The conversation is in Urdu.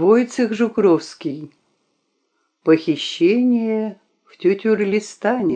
ویس رک روسکی بہشی نیچے لستان